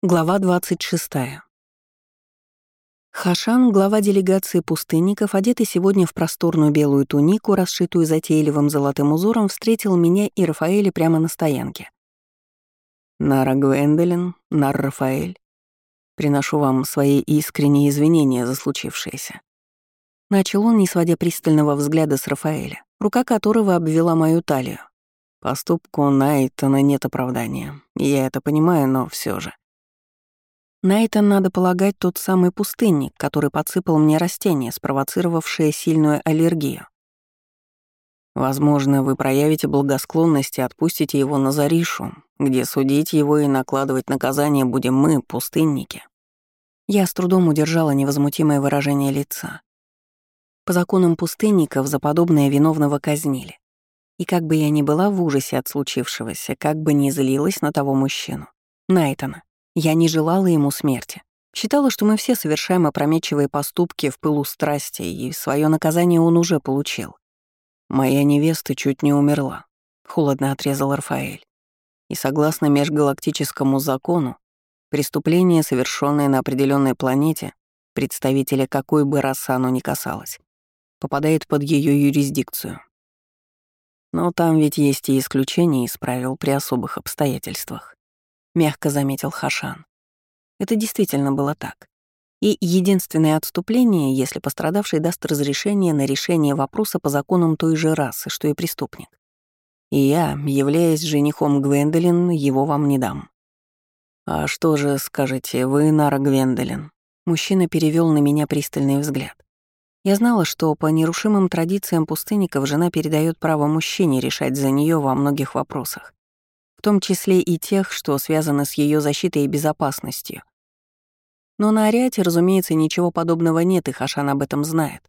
Глава 26. Хашан, глава делегации пустынников, одетый сегодня в просторную белую тунику, расшитую затейливым золотым узором, встретил меня и Рафаэля прямо на стоянке. «Нара Гвендолин, Нар Рафаэль, приношу вам свои искренние извинения за случившееся». Начал он, не сводя пристального взгляда с Рафаэля, рука которого обвела мою талию. Поступку Найтона нет оправдания. Я это понимаю, но все же. Найтон, надо полагать, тот самый пустынник, который подсыпал мне растение, спровоцировавшее сильную аллергию. Возможно, вы проявите благосклонность и отпустите его на Заришу, где судить его и накладывать наказание будем мы, пустынники. Я с трудом удержала невозмутимое выражение лица. По законам пустынников за подобное виновного казнили. И как бы я ни была в ужасе от случившегося, как бы ни злилась на того мужчину, Найтона, я не желала ему смерти. Считала, что мы все совершаем опрометчивые поступки в пылу страсти, и свое наказание он уже получил. «Моя невеста чуть не умерла», — холодно отрезал Рафаэль. И согласно межгалактическому закону, преступление, совершенное на определенной планете, представителя какой бы расы оно ни касалось, попадает под ее юрисдикцию. Но там ведь есть и исключения из правил при особых обстоятельствах мягко заметил Хашан. Это действительно было так. И единственное отступление, если пострадавший даст разрешение на решение вопроса по законам той же расы, что и преступник. И я, являясь женихом Гвендолин, его вам не дам. «А что же, скажете, вы, Нара Гвендолин?» Мужчина перевел на меня пристальный взгляд. Я знала, что по нерушимым традициям пустынников жена передает право мужчине решать за нее во многих вопросах в том числе и тех, что связаны с ее защитой и безопасностью. Но на Ариате, разумеется, ничего подобного нет, и Хашан об этом знает.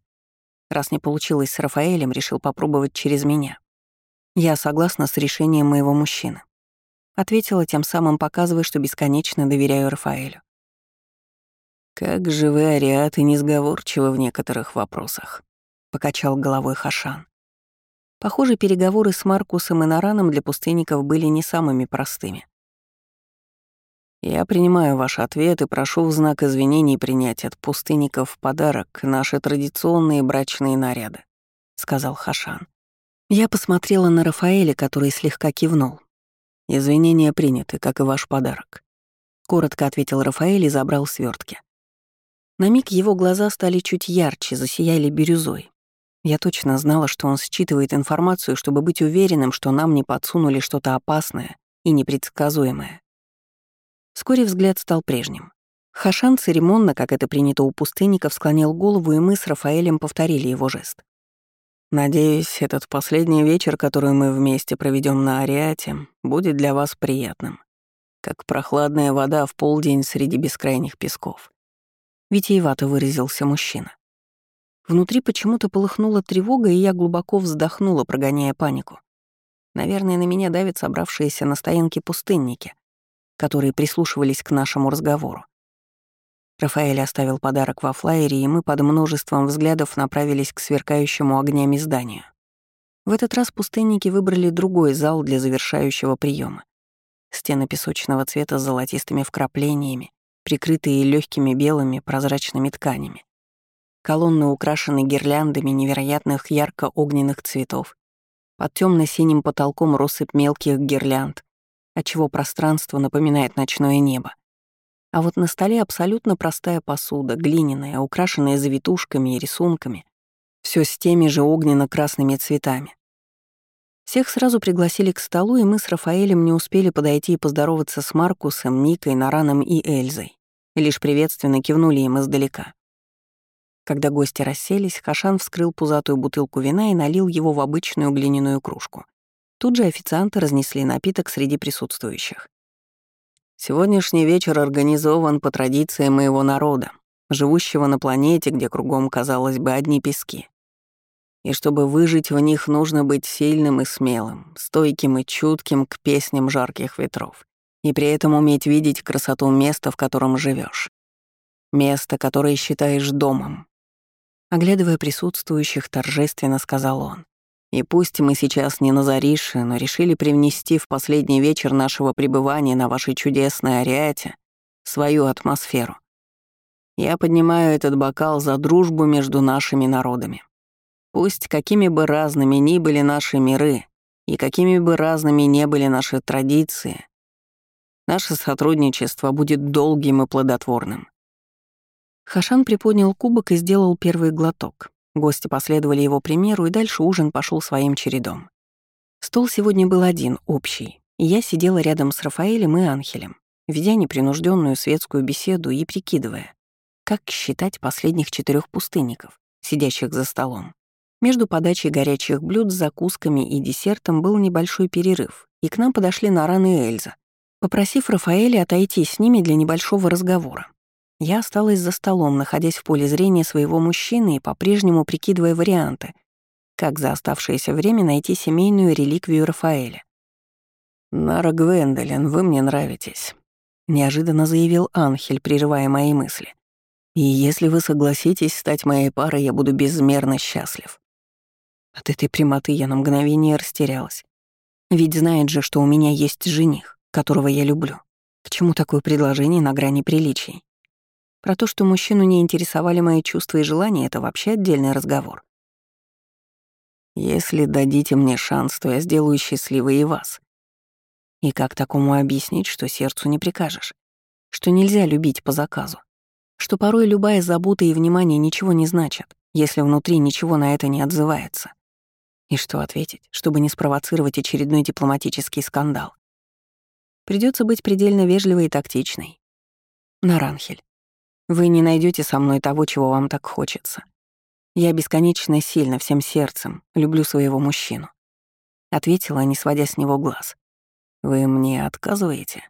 Раз не получилось с Рафаэлем, решил попробовать через меня. Я согласна с решением моего мужчины. Ответила тем самым, показывая, что бесконечно доверяю Рафаэлю. «Как же вы, Ариаты, несговорчивы в некоторых вопросах», — покачал головой Хашан. Похоже, переговоры с Маркусом и Нараном для пустынников были не самыми простыми. «Я принимаю ваш ответ и прошу в знак извинений принять от пустынников в подарок наши традиционные брачные наряды», — сказал Хашан. Я посмотрела на Рафаэля, который слегка кивнул. «Извинения приняты, как и ваш подарок», — коротко ответил Рафаэль и забрал свертки. На миг его глаза стали чуть ярче, засияли бирюзой. Я точно знала, что он считывает информацию, чтобы быть уверенным, что нам не подсунули что-то опасное и непредсказуемое. Вскоре взгляд стал прежним. Хашан церемонно, как это принято у пустынников, склонил голову, и мы с Рафаэлем повторили его жест. «Надеюсь, этот последний вечер, который мы вместе проведем на Ариате, будет для вас приятным, как прохладная вода в полдень среди бескрайних песков». Витиевато выразился мужчина. Внутри почему-то полыхнула тревога, и я глубоко вздохнула, прогоняя панику. Наверное, на меня давят собравшиеся на стоянке пустынники, которые прислушивались к нашему разговору. Рафаэль оставил подарок во флайере, и мы под множеством взглядов направились к сверкающему огнями зданию. В этот раз пустынники выбрали другой зал для завершающего приема. Стены песочного цвета с золотистыми вкраплениями, прикрытые легкими белыми прозрачными тканями. Колонны украшены гирляндами невероятных ярко-огненных цветов. Под темно синим потолком россыпь мелких гирлянд, отчего пространство напоминает ночное небо. А вот на столе абсолютно простая посуда, глиняная, украшенная завитушками и рисунками. Все с теми же огненно-красными цветами. Всех сразу пригласили к столу, и мы с Рафаэлем не успели подойти и поздороваться с Маркусом, Никой, Нараном и Эльзой. Лишь приветственно кивнули им издалека. Когда гости расселись, Хашан вскрыл пузатую бутылку вина и налил его в обычную глиняную кружку. Тут же официанты разнесли напиток среди присутствующих. «Сегодняшний вечер организован по традиции моего народа, живущего на планете, где кругом, казалось бы, одни пески. И чтобы выжить в них, нужно быть сильным и смелым, стойким и чутким к песням жарких ветров, и при этом уметь видеть красоту места, в котором живешь, Место, которое считаешь домом, Оглядывая присутствующих, торжественно сказал он. «И пусть мы сейчас не на Зарише, но решили привнести в последний вечер нашего пребывания на вашей чудесной Ариате свою атмосферу. Я поднимаю этот бокал за дружбу между нашими народами. Пусть какими бы разными ни были наши миры, и какими бы разными ни были наши традиции, наше сотрудничество будет долгим и плодотворным. Хашан приподнял кубок и сделал первый глоток. Гости последовали его примеру, и дальше ужин пошел своим чередом. Стол сегодня был один, общий, и я сидела рядом с Рафаэлем и Анхелем, ведя непринужденную светскую беседу и прикидывая, как считать последних четырех пустынников, сидящих за столом. Между подачей горячих блюд с закусками и десертом был небольшой перерыв, и к нам подошли Наран и Эльза, попросив Рафаэля отойти с ними для небольшого разговора. Я осталась за столом, находясь в поле зрения своего мужчины и по-прежнему прикидывая варианты, как за оставшееся время найти семейную реликвию Рафаэля. «Нара Гвендолин, вы мне нравитесь», — неожиданно заявил Анхель, прерывая мои мысли. «И если вы согласитесь стать моей парой, я буду безмерно счастлив». От этой прямоты я на мгновение растерялась. Ведь знает же, что у меня есть жених, которого я люблю. К чему такое предложение на грани приличий? Про то, что мужчину не интересовали мои чувства и желания, это вообще отдельный разговор. Если дадите мне шанс, то я сделаю счастливой и вас. И как такому объяснить, что сердцу не прикажешь? Что нельзя любить по заказу? Что порой любая забота и внимание ничего не значат, если внутри ничего на это не отзывается? И что ответить, чтобы не спровоцировать очередной дипломатический скандал? Придется быть предельно вежливой и тактичной. Наранхель, вы не найдете со мной того, чего вам так хочется. Я бесконечно сильно, всем сердцем, люблю своего мужчину. Ответила, не сводя с него глаз. Вы мне отказываете?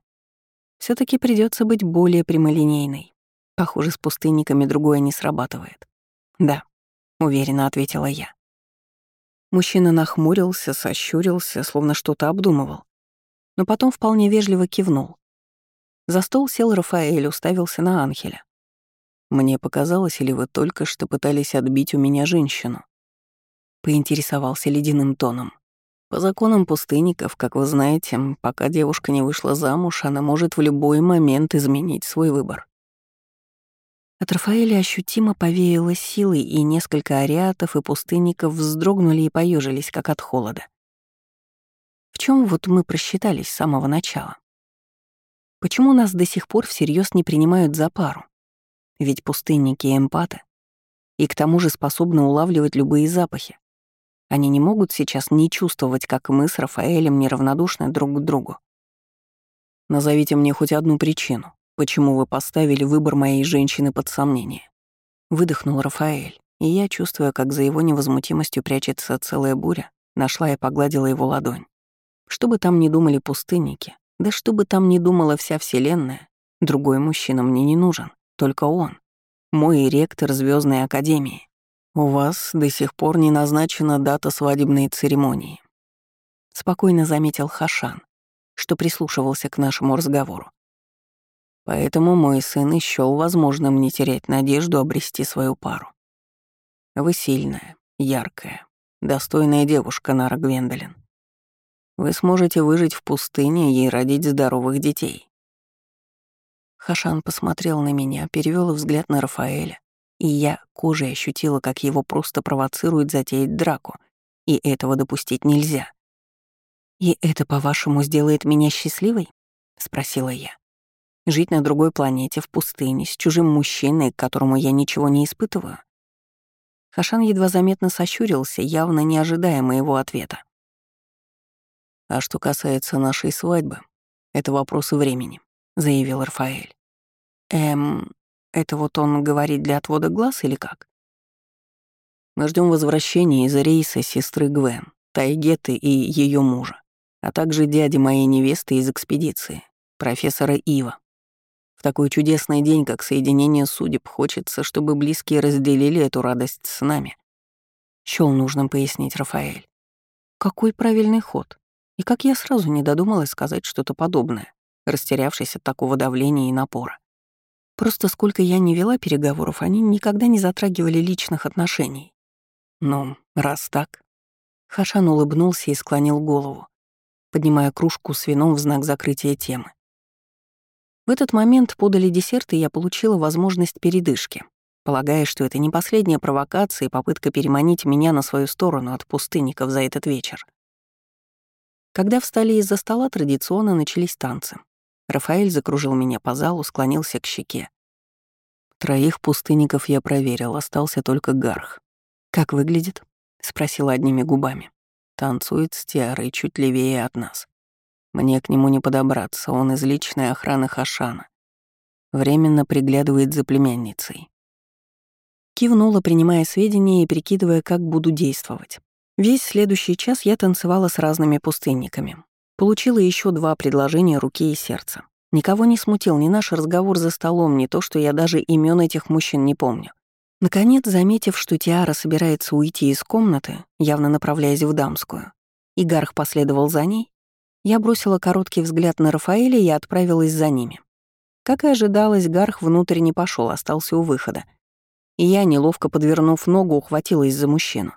все таки придется быть более прямолинейной. Похоже, с пустынниками другое не срабатывает. Да, уверенно ответила я. Мужчина нахмурился, сощурился, словно что-то обдумывал. Но потом вполне вежливо кивнул. За стол сел Рафаэль, уставился на Анхеля. «Мне показалось, или вы только что пытались отбить у меня женщину?» Поинтересовался ледяным тоном. «По законам пустынников, как вы знаете, пока девушка не вышла замуж, она может в любой момент изменить свой выбор. От Рафаэля ощутимо повеяло силой, и несколько ариатов и пустынников вздрогнули и поежились, как от холода. В чем вот мы просчитались с самого начала? Почему нас до сих пор всерьез не принимают за пару? Ведь пустынники — эмпаты, и к тому же способны улавливать любые запахи. Они не могут сейчас не чувствовать, как мы с Рафаэлем неравнодушны друг к другу. Назовите мне хоть одну причину, почему вы поставили выбор моей женщины под сомнение. Выдохнул Рафаэль, и я, чувствуя, как за его невозмутимостью прячется целая буря, нашла и погладила его ладонь. Что бы там ни думали пустынники, да что бы там ни думала вся Вселенная, другой мужчина мне не нужен, только он. Мой ректор Звездной Академии. У вас до сих пор не назначена дата свадебной церемонии. Спокойно заметил Хашан, что прислушивался к нашему разговору. Поэтому мой сын ищел возможным не терять надежду обрести свою пару. Вы сильная, яркая, достойная девушка, Нара Гвендолин. Вы сможете выжить в пустыне и родить здоровых детей. Хашан посмотрел на меня, перевел взгляд на Рафаэля, и я кожей ощутила, как его просто провоцирует затеять драку, и этого допустить нельзя. «И это, по-вашему, сделает меня счастливой?» — спросила я. Жить на другой планете, в пустыне, с чужим мужчиной, к которому я ничего не испытываю? Хашан едва заметно сощурился, явно не ожидая моего ответа. «А что касается нашей свадьбы, это вопрос времени», — заявил Рафаэль. «Эм, это вот он говорит для отвода глаз или как?» Мы ждем возвращения из рейса сестры Гвен, Тайгеты и ее мужа, а также дяди моей невесты из экспедиции, профессора Ива. В такой чудесный день, как соединение судеб, хочется, чтобы близкие разделили эту радость с нами. Счёл нужным пояснить Рафаэль. Какой правильный ход. И как я сразу не додумалась сказать что-то подобное, растерявшись от такого давления и напора. Просто сколько я не вела переговоров, они никогда не затрагивали личных отношений. Ну, раз так... Хашан улыбнулся и склонил голову, поднимая кружку с вином в знак закрытия темы. В этот момент подали десерт, и я получила возможность передышки, полагая, что это не последняя провокация и попытка переманить меня на свою сторону от пустынников за этот вечер. Когда встали из-за стола, традиционно начались танцы. Рафаэль закружил меня по залу, склонился к щеке. Троих пустынников я проверил, остался только Гарх. «Как выглядит?» — спросила одними губами. Танцует с Тиарой чуть левее от нас. Мне к нему не подобраться, он из личной охраны Хашана. Временно приглядывает за племянницей. Кивнула, принимая сведения и прикидывая, как буду действовать. Весь следующий час я танцевала с разными пустынниками. Получила еще два предложения руки и сердца. Никого не смутил ни наш разговор за столом, ни то, что я даже имен этих мужчин не помню. Наконец, заметив, что Тиара собирается уйти из комнаты, явно направляясь в дамскую, и Гарх последовал за ней, я бросила короткий взгляд на Рафаэля и отправилась за ними. Как и ожидалось, Гарх внутрь не пошел, остался у выхода. И я, неловко подвернув ногу, ухватилась за мужчину.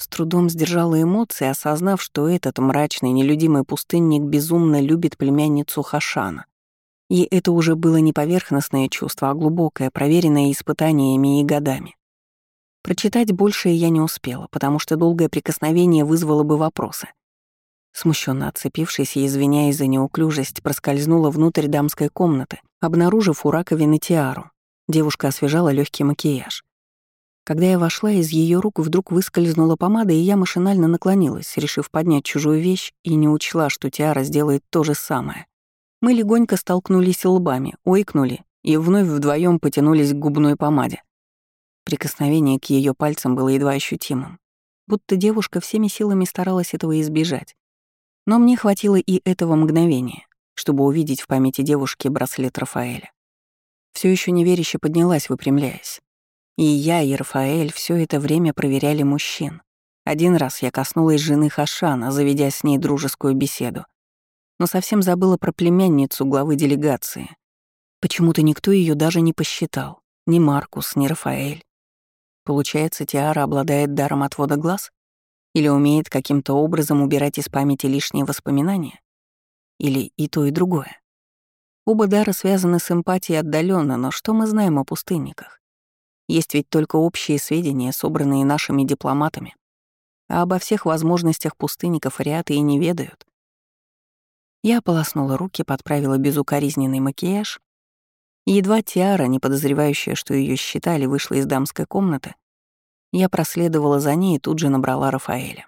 С трудом сдержала эмоции, осознав, что этот мрачный, нелюдимый пустынник безумно любит племянницу Хашана. И это уже было не поверхностное чувство, а глубокое, проверенное испытаниями и годами. Прочитать большее я не успела, потому что долгое прикосновение вызвало бы вопросы. Смущенно отцепившись и извиняясь за неуклюжесть, проскользнула внутрь дамской комнаты, обнаружив у раковины тиару. Девушка освежала легкий макияж. Когда я вошла, из ее рук вдруг выскользнула помада, и я машинально наклонилась, решив поднять чужую вещь, и не учла, что Тиара сделает то же самое. Мы легонько столкнулись лбами, ойкнули и вновь вдвоем потянулись к губной помаде. Прикосновение к ее пальцам было едва ощутимым, будто девушка всеми силами старалась этого избежать. Но мне хватило и этого мгновения, чтобы увидеть в памяти девушки браслет Рафаэля. Все еще неверяще поднялась, выпрямляясь. И я, и Рафаэль все это время проверяли мужчин. Один раз я коснулась жены Хашана, заведя с ней дружескую беседу но совсем забыла про племянницу главы делегации. Почему-то никто ее даже не посчитал. Ни Маркус, ни Рафаэль. Получается, Тиара обладает даром отвода глаз? Или умеет каким-то образом убирать из памяти лишние воспоминания? Или и то, и другое? Оба дара связаны с эмпатией отдаленно, но что мы знаем о пустынниках? Есть ведь только общие сведения, собранные нашими дипломатами. А обо всех возможностях пустынников Ариаты и не ведают. Я ополоснула руки, подправила безукоризненный макияж. Едва Тиара, не подозревающая, что ее считали, вышла из дамской комнаты, я проследовала за ней и тут же набрала Рафаэля.